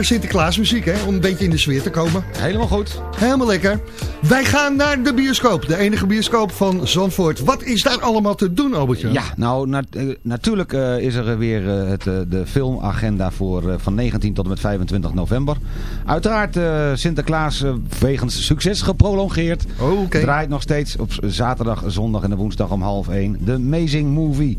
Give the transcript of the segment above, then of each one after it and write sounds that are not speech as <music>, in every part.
Sinterklaasmuziek, hè? Om een beetje in de sfeer te komen. Helemaal goed. Helemaal lekker. Wij gaan naar de bioscoop. De enige bioscoop van Zandvoort. Wat is daar allemaal te doen, Albertje? Ja, nou uh, natuurlijk uh, is er weer uh, het, de filmagenda voor van 19 tot en met 25 november. Uiteraard Sinterklaas wegens succes geprolongeerd. Oh, okay. Draait nog steeds op zaterdag, zondag en de woensdag om half 1. The Amazing Movie.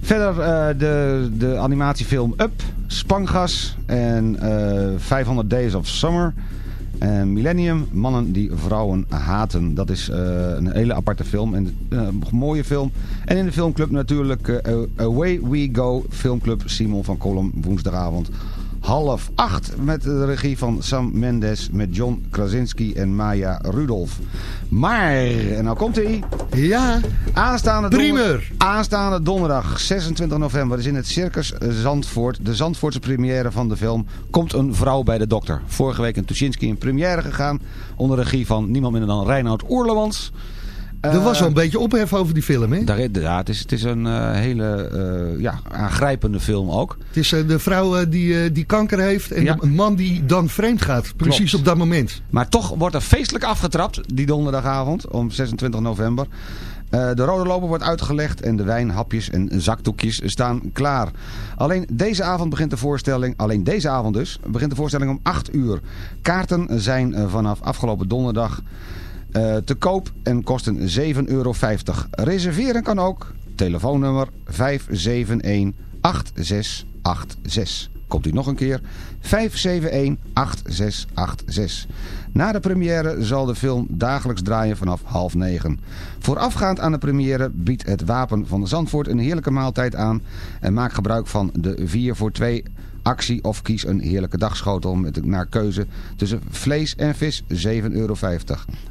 Verder uh, de, de animatiefilm Up, Spangas en uh, eh, 500 Days of Summer. En Millennium, Mannen die vrouwen haten. Dat is uh, een hele aparte film. En een mooie film. En in de filmclub natuurlijk Away We Go Filmclub Simon van Kolm woensdagavond half acht. Met de regie van Sam Mendes, met John Krasinski en Maya Rudolph. Maar, en nou komt hij. Ja, aanstaande primer. aanstaande donderdag 26 november is in het Circus Zandvoort, de Zandvoortse première van de film, komt een vrouw bij de dokter. Vorige week in Tuschinski in première gegaan, onder regie van niemand minder dan Reinoud Oerlemans. Er was wel een beetje ophef over die film, hè? Daar, ja, het is, het is een uh, hele uh, ja, aangrijpende film ook. Het is de vrouw die, die kanker heeft en ja. de man die dan vreemd gaat. Precies Klopt. op dat moment. Maar toch wordt er feestelijk afgetrapt, die donderdagavond, om 26 november. de rode loper wordt uitgelegd en de wijn, hapjes en zakdoekjes staan klaar. Alleen deze avond begint de voorstelling, alleen deze avond dus, begint de voorstelling om 8 uur. Kaarten zijn vanaf afgelopen donderdag... Uh, te koop en kosten 7,50 euro. Reserveren kan ook. Telefoonnummer 571-8686. Komt u nog een keer? 571-8686. Na de première zal de film dagelijks draaien vanaf half negen. Voorafgaand aan de première biedt het Wapen van Zandvoort een heerlijke maaltijd aan... en maak gebruik van de 4 voor 2 actie of kies een heerlijke dagschotel met naar keuze tussen vlees en vis 7,50 euro.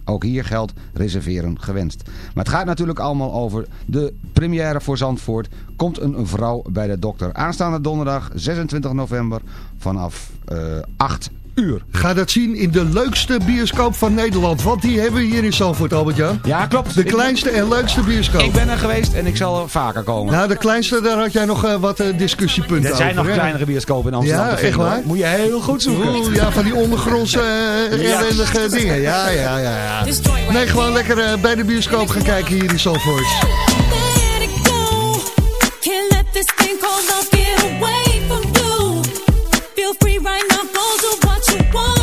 Ook hier geldt reserveren gewenst. Maar het gaat natuurlijk allemaal over de première voor Zandvoort. Komt een vrouw bij de dokter. Aanstaande donderdag 26 november vanaf uh, 8 uur. Ga dat zien in de leukste bioscoop van Nederland. Want die hebben we hier in Zandvoort, Albert-Jan. Ja, klopt. De kleinste en leukste bioscoop. Ik ben er geweest en ik zal er vaker komen. Nou, de kleinste, daar had jij nog uh, wat uh, discussiepunten over. Er zijn nog hè? kleinere bioscopen in Amsterdam. Ja, echt waar? Moet je heel goed zoeken. Oeh, ja, van die ondergrondse uh, ellendige ja. dingen. Ja, ja, ja, ja. Nee, gewoon lekker uh, bij de bioscoop gaan kijken hier in Zandvoort. Feel free right now, go you want.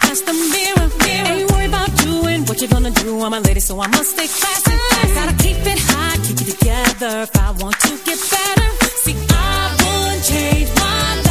Past the mirror. mirror. Ain't worried about and what you're gonna do. I'm a lady, so I must stay classy. Gotta keep it high, keep it together if I want to get better. See, I would change my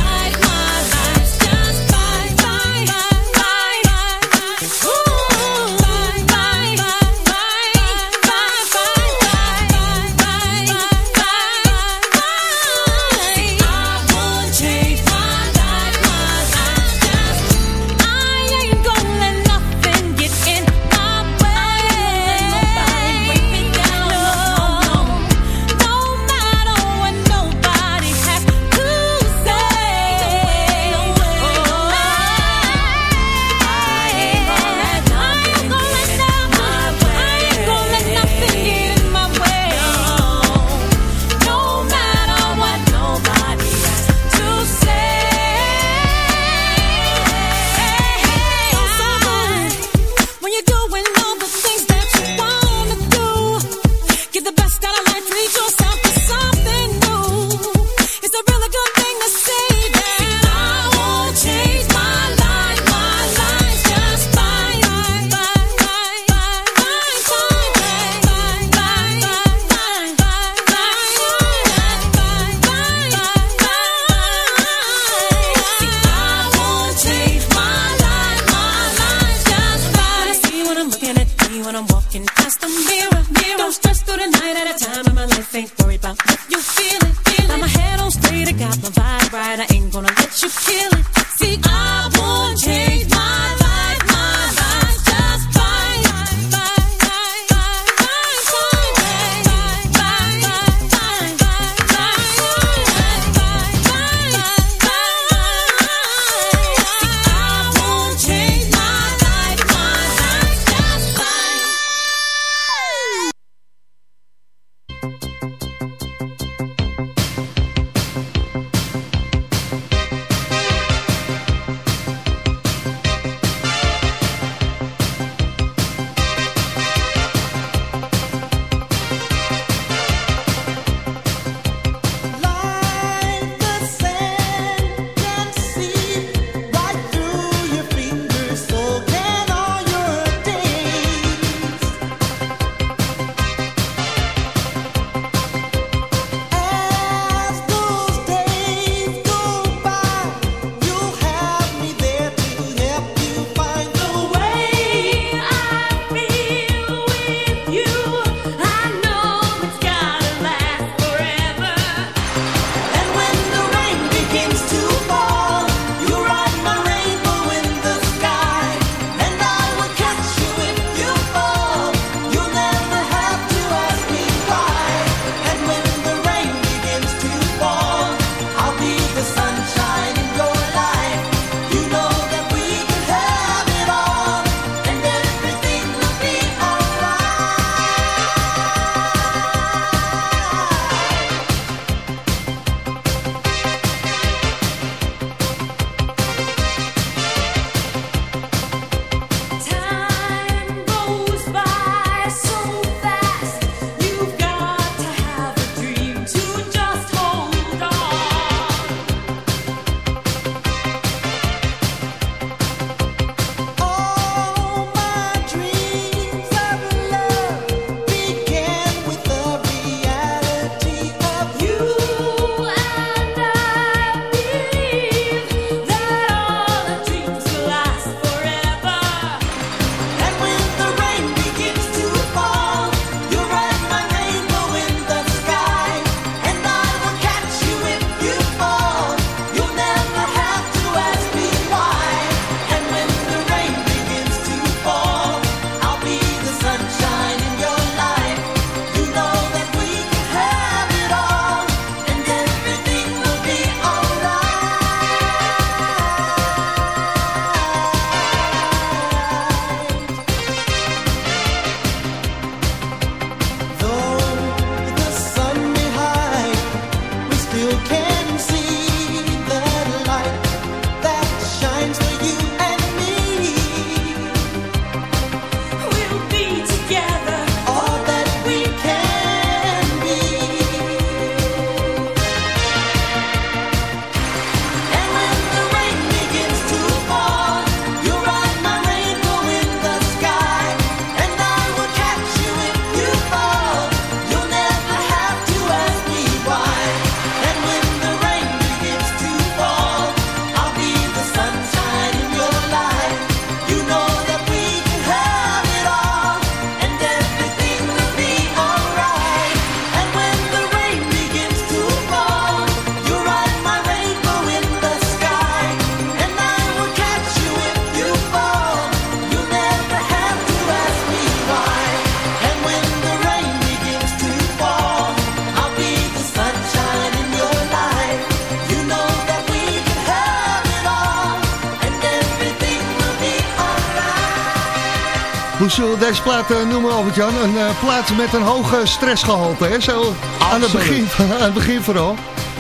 hoe zullen we deze plaat eh, noemen, Albert-Jan? Een uh, plaat met een hoge stressgehalte, hè? Zo aan het, begin, aan het begin vooral.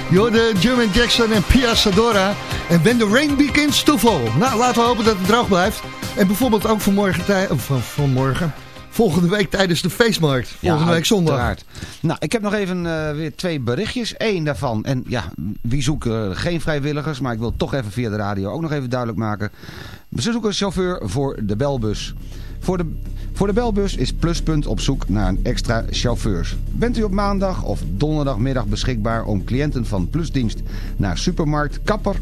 Joh, de German Jackson en Pia Sadora. En When the Rain Begins to Fall. Nou, laten we hopen dat het droog blijft. En bijvoorbeeld ook vanmorgen, van, vanmorgen volgende week tijdens de feestmarkt. Volgende ja, week zondag. Nou, ik heb nog even eh, weer twee berichtjes. Eén daarvan, en ja, wie zoekt geen vrijwilligers, maar ik wil toch even via de radio ook nog even duidelijk maken. Ze zoeken een chauffeur voor de belbus. Voor de, voor de belbus is Pluspunt op zoek naar een extra chauffeurs. Bent u op maandag of donderdagmiddag beschikbaar om cliënten van Plusdienst naar supermarkt, kapper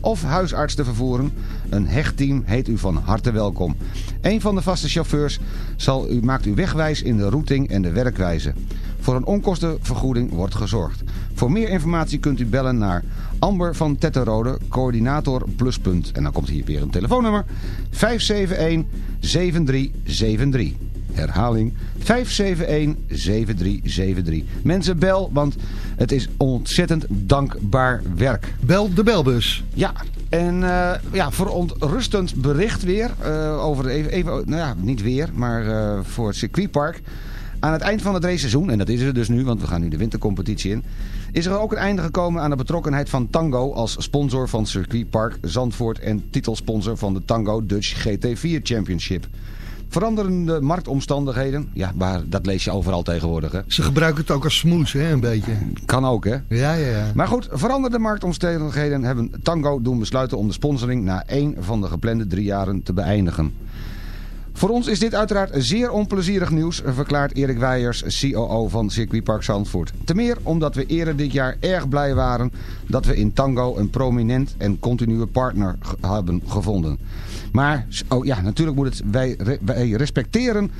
of huisarts te vervoeren? Een hechtteam heet u van harte welkom. Een van de vaste chauffeurs zal u, maakt u wegwijs in de routing en de werkwijze. Voor een onkostenvergoeding wordt gezorgd. Voor meer informatie kunt u bellen naar Amber van Tetterode, coördinator Pluspunt. En dan komt hier weer een telefoonnummer. 571-7373. Herhaling 571-7373. Mensen bel, want het is ontzettend dankbaar werk. Bel de belbus. Ja, en eh, ja, verontrustend bericht weer eh, over even, even, nou ja, niet weer, maar eh, voor het circuitpark. Aan het eind van het raceseizoen, en dat is er dus nu, want we gaan nu de wintercompetitie in, is er ook een einde gekomen aan de betrokkenheid van Tango als sponsor van circuitpark Zandvoort en titelsponsor van de Tango Dutch GT4 Championship. Veranderende marktomstandigheden, ja, maar dat lees je overal tegenwoordig, hè. Ze gebruiken het ook als smoes, hè, een beetje. Kan ook, hè. Ja, ja, ja. Maar goed, veranderde marktomstandigheden hebben Tango doen besluiten om de sponsoring na één van de geplande drie jaren te beëindigen. Voor ons is dit uiteraard zeer onplezierig nieuws, verklaart Erik Weijers, COO van Circuitpark Zandvoort. Ten meer omdat we eerder dit jaar erg blij waren dat we in Tango een prominent en continue partner hebben gevonden. Maar oh ja, natuurlijk moet het, wij, wij respecteren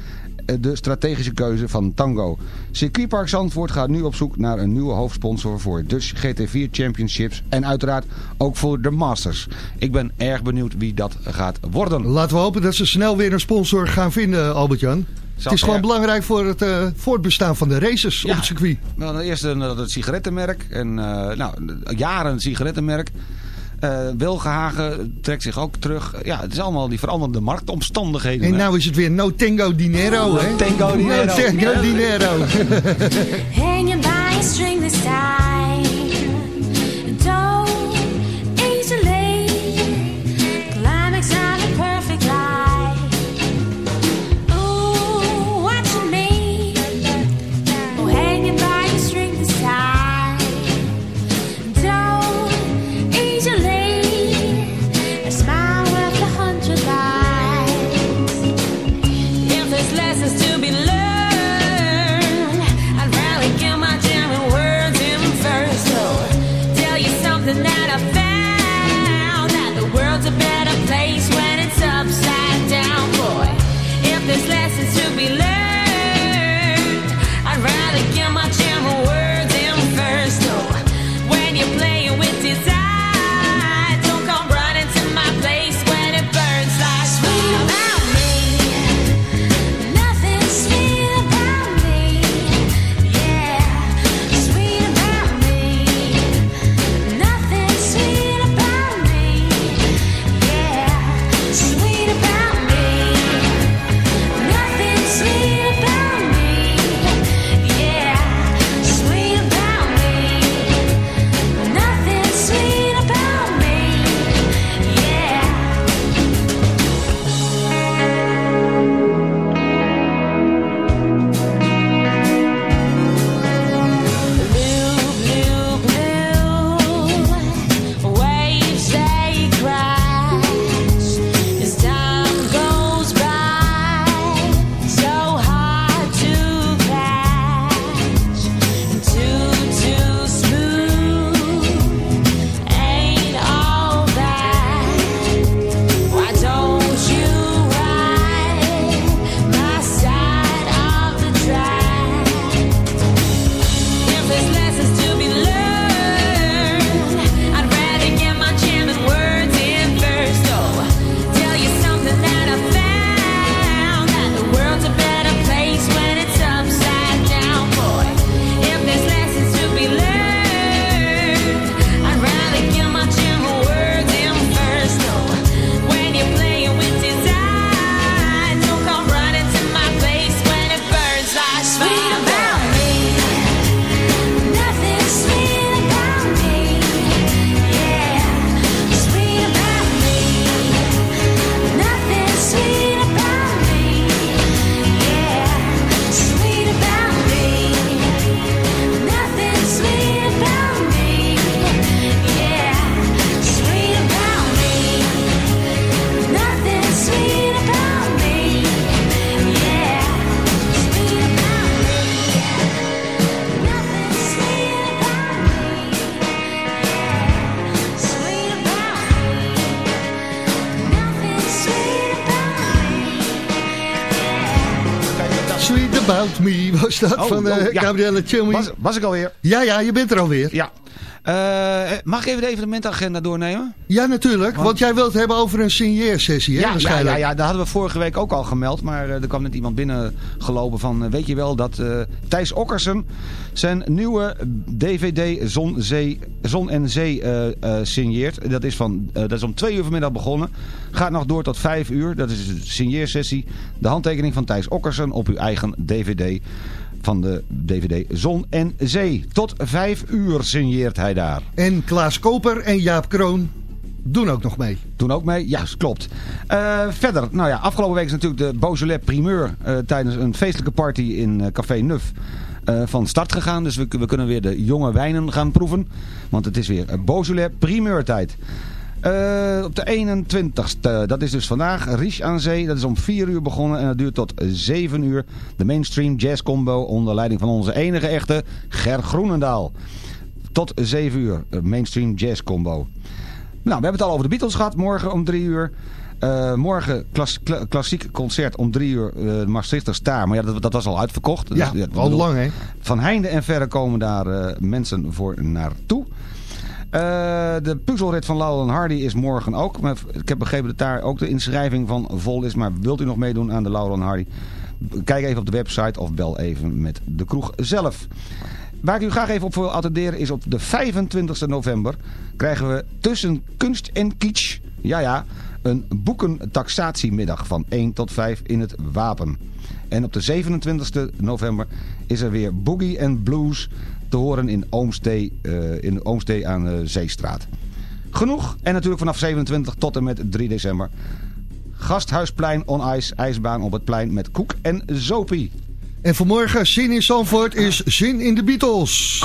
de strategische keuze van Tango. Circuitpark Zandvoort gaat nu op zoek naar een nieuwe hoofdsponsor voor Dutch GT4 Championships en uiteraard ook voor de Masters. Ik ben erg benieuwd wie dat gaat worden. Laten we hopen dat ze snel weer een sponsor gaan vinden, Albert-Jan. Het is gewoon belangrijk voor het eh, voortbestaan van de races op het circuit. Nou, eerst een, eh, het sigarettenmerk. En, eh, nou, jaren een sigarettenmerk. Eh Wilgehagen trekt zich ook terug. Ja, het is allemaal die veranderende marktomstandigheden. En nou is het weer No Tango Dinero, hè? Tango Dinero. No Tango Dinero. Hanging by a string this time. About Me was dat Oh, van uh, oh, ja. Gabrielle Chilmi. Was, was ik alweer? Ja, ja, je bent er alweer. Ja. Eh, mag ik even de evenementagenda doornemen? Ja, natuurlijk. Want, jij wilt het hebben over een signeersessie, hè, Ja, ja, waarschijnlijk. ja, ja, dat hadden we vorige week ook al gemeld. Maar eh, er kwam net iemand binnengelopen van... eh, weet je wel dat Thijs Okkersen zijn nieuwe DVD Zon, Zee, Zon en Zee signeert. Dat is, van, dat is om twee uur vanmiddag begonnen. Gaat nog door tot vijf uur. Dat is een signeersessie. De handtekening van Thijs Okkersen op uw eigen DVD van de DVD Zon en Zee. Tot vijf uur signeert hij daar. En Klaas Koper en Jaap Kroon doen ook nog mee. Doen ook mee? Ja, klopt. Eh, verder, nou ja, afgelopen week is natuurlijk de Beaujolais primeur eh, tijdens een feestelijke party in eh, Café Nuf van start gegaan. Dus we, we kunnen weer de jonge wijnen gaan proeven. Want het is weer Beaujolais primeurtijd. Eh, op de 21ste, dat is dus vandaag, Riche aan Zee. Dat is om 4 uur begonnen en dat duurt tot 7 uur. De mainstream jazz combo onder leiding van onze enige echte Ger Groenendaal. Tot 7 uur, eh, mainstream jazz combo. Nou, we hebben het al over de Beatles gehad. Morgen om drie uur. Eh, morgen klas, kla- klassiek concert om drie uur. de Maastrichter Staar. Maar ja, dat, dat was al uitverkocht. Ja, Dus, al lang, hè? Van heinde en verre komen daar mensen voor naartoe. Eh, de puzzelrit van Laurel en Hardy is morgen ook. Ik heb begrepen dat daar ook de inschrijving van vol is. Maar wilt u nog meedoen aan de Laurel en Hardy? Kijk even op de website of bel even met de kroeg zelf. Waar ik u graag even op wil attenderen is op de 25 november krijgen we tussen kunst en kitsch, ja ja, een boekentaxatiemiddag van 1 tot 5 in het Wapen. En op de 27 november is er weer Boogie and Blues te horen in Oomstee, eh, in Oomstee aan de Zeestraat. Genoeg. En natuurlijk vanaf 27 tot en met 3 december. Gasthuisplein on ice, ijsbaan op het plein met koek en zopie. En vanmorgen, zin in Zandvoort is zin in de Beatles.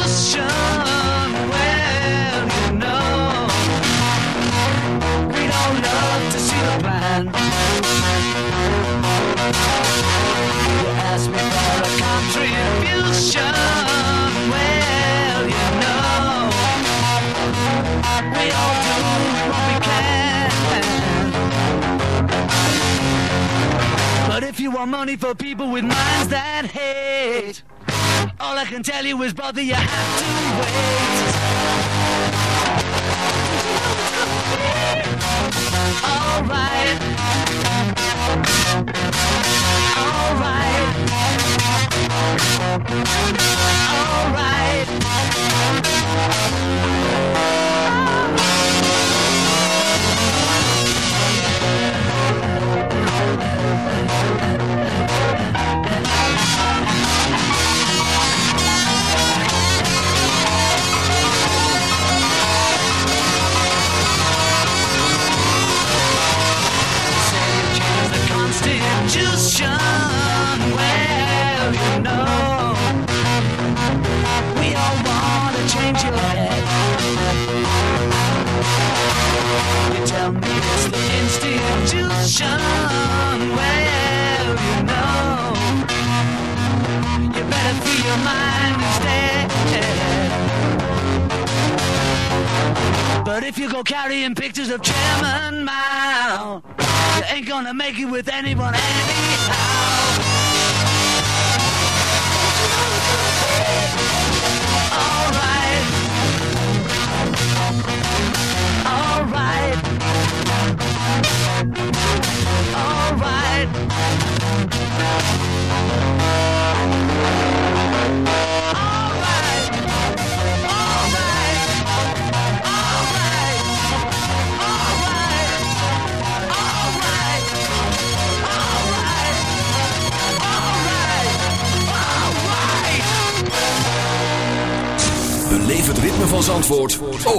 Money for people with minds that hate, all I can tell you is, brother, you have to wait. Alright. Alright. Alright.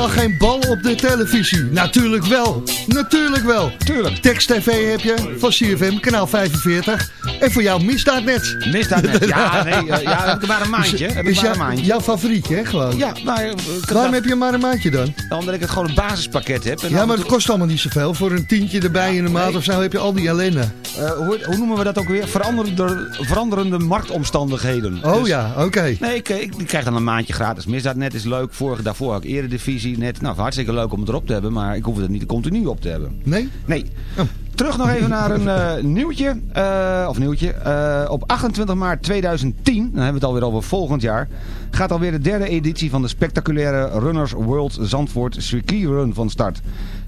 helemaal geen bal op de televisie. Natuurlijk wel. Natuurlijk wel. Tuurlijk. Text TV heb je van CFM, kanaal 45. En voor jou misdaadnet. Misdaadnet. Ja, <laughs> nee, eh, ja, heb ik maar een maandje. Heb ik Is maar een maandje. jouw favorietje, hè, gewoon? Ja, maar... eh, Waarom heb je maar een maandje dan? Omdat ik het gewoon een basispakket heb. En Ja, maar het kost allemaal niet zoveel. Voor een tientje erbij in de maand nee. of zo heb je al die ellende. eh, hoe, hoe noemen we dat ook weer? Veranderende, veranderende marktomstandigheden. Oh Dus- ja, oké. Nee, ik, ik, ik krijg dan een maandje gratis misdaadnet. is leuk. Vorige, daarvoor had ik eredivisie net. Nou, hartstikke leuk om het erop te hebben. Maar ik hoef het niet continu op te hebben. Nee? Nee. Oh. Terug nog even naar een eh, nieuwtje. eh, of nieuwtje. Eh, op 28 maart 2010, dan hebben we het alweer over volgend jaar... gaat alweer de derde editie van de spectaculaire Runners World Zandvoort Circuit Run van start.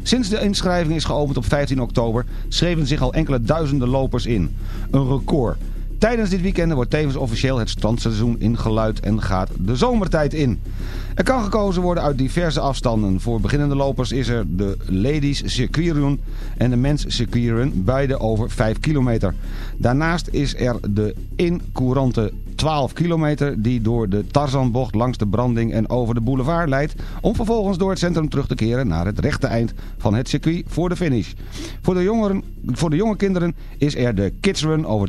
Sinds de inschrijving is geopend op 15 oktober... schreven zich al enkele duizenden lopers in. Een record. Tijdens dit weekend wordt tevens officieel het strandseizoen ingeluid en gaat de zomertijd in. Er kan gekozen worden uit diverse afstanden. Voor beginnende lopers is er de Ladies Circuit Run en de Men's Circuit Run, beide over 5 kilometer. Daarnaast is er de incourante 12 kilometer die door de Tarzanbocht langs de branding en over de boulevard leidt... om vervolgens door het centrum terug te keren naar het rechte eind van het circuit voor de finish. Voor de, jongeren, voor de jonge kinderen is er de Kids Run over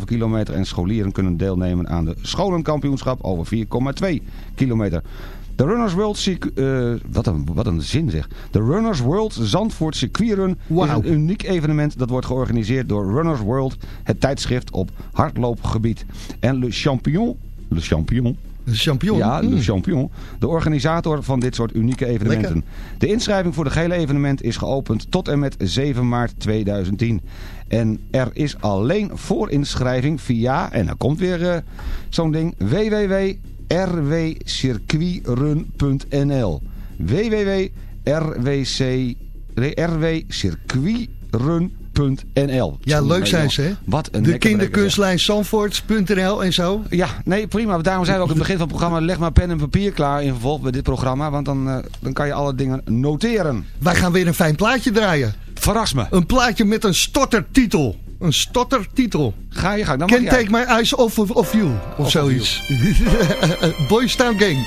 2,5 kilometer... en scholieren kunnen deelnemen aan de scholenkampioenschap over 4,2 kilometer. De Runners World Circuit... eh, wat, een, wat een zin zeg. De Runners World Zandvoort Circuit Run is een uniek evenement dat wordt georganiseerd door Runners World, het tijdschrift op hardloopgebied. En Le Champion, Le Champion, Een champignon. ja, Mm. Le Champion, de organisator van dit soort unieke evenementen. De inschrijving voor de gehele evenement is geopend tot en met 7 maart 2010. En er is alleen voorinschrijving via, en dan komt weer eh, zo'n ding, www.rwcircuitrun.nl rwcircuitrun.nl Ja, leuk zijn ze, hè? Wat een De kinderkunstlijn Zandvoort.nl en zo. ja, nee, prima. Daarom zijn we ook in het begin van het programma... leg maar pen en papier klaar in vervolg bij dit programma. Want dan, eh, dan kan je alle dingen noteren. Wij gaan weer een fijn plaatje draaien. Verras me. Een plaatje met een stottertitel. Een stottertitel. Ga je gang. Dan Can't take my eyes off of, of you. Of, of zoiets. <laughs> Boys Town Gang.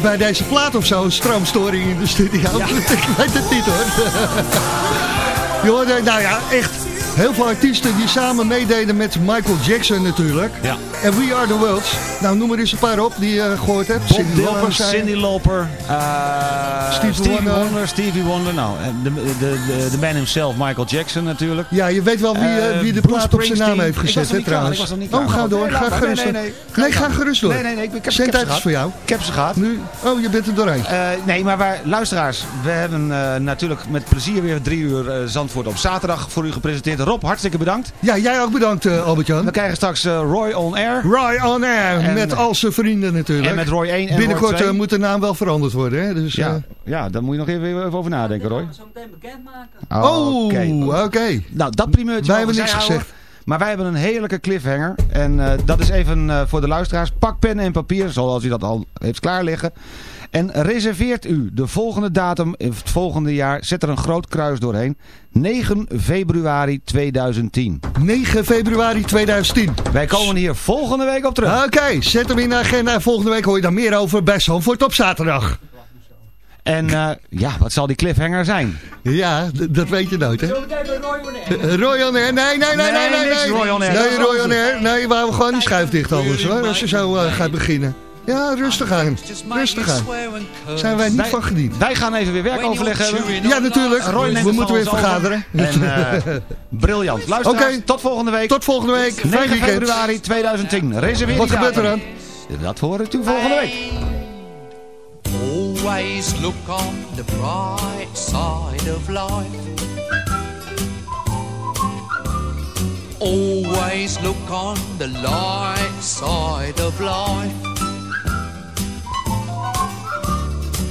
bij deze plaat of zo, een stroomstoring in de studio? <laughs> Ik weet het niet hoor. <laughs> Je hoorde, nou ja, echt heel veel artiesten die samen meededen met Michael Jackson natuurlijk. Ja. En We Are The Worlds. Nou, noem er eens een paar op die je gehoord hebt. Bob zei je. Cindy Lauper, eh, Stevie Stevie Wonder. Wonder. Stevie Wonder, nou, en de, de, de, de man himself, Michael Jackson natuurlijk. Ja, je weet wel wie, eh, Eh, wie de plaat op zijn naam heeft gezet, hè, trouwens. klaar. oh, ga door, Nee, ga gerust Nee, nee, nee. Nee, Ga gerust door. Nee, nee, nee, ik heb- ik Zijn heb tijd ze is voor jou. Ik heb ze gehad. Nu, oh, je bent er doorheen. Eh, nee, maar wij, luisteraars, we hebben eh, natuurlijk met plezier weer drie uur eh, Zandvoort op zaterdag voor u gepresenteerd. Rob, hartstikke bedankt. Ja, jij ook bedankt, eh, Albert-Jan. We krijgen straks eh, Roy on Air. Roy on Air, En- met al zijn vrienden natuurlijk. En met Roy 1 en Binnenkort Roy 2. eh, moet de naam wel veranderd worden. Hè? Dus, ja, eh, ja, daar moet je nog even, even over nadenken, Roy. Zo meteen bekendmaken. oh, Oké. oké. Nou, dat primeurtje Wij hebben niks houden. gezegd. Maar wij hebben een heerlijke cliffhanger. En eh, dat is even eh, voor de luisteraars. Pak pen en papier, zoals u dat al heeft klaar liggen. En reserveert u de volgende datum, in het volgende jaar. Zet er een groot kruis doorheen. 9 februari 2010. 9 februari 2010. Wij komen hier volgende week op terug. Oké, zet hem in de agenda. Volgende week hoor je daar meer over bij Zandvoort op zaterdag. En eh, ja, wat zal die cliffhanger zijn? Ja, dat weet je nooit, hè? Zo meteen bij Roy Wanneer. Eh, Roy on Air. Nee, nee, nee, nee, Nee, nee. nee. Roy on Air. Nee, Roy. Air. Nee, we houden gewoon die schuif dicht anders, hoor. Als je zo eh, gaat beginnen. Ja, rustig aan. Rustig aan. Zijn wij niet Wij- van gediend. Wij gaan even weer werkoverleg hebben. Ja, natuurlijk. Roy neemt We moeten weer vergaderen. En, eh, <laughs> briljant. Luisteraars, Oké. tot volgende week. Tot volgende week. Fijn 9 weekend. februari 2010. Reserveer Wat gebeurt er dan? Dat hoort u volgende week. Always look on the bright side of life. Always look on the light side of life.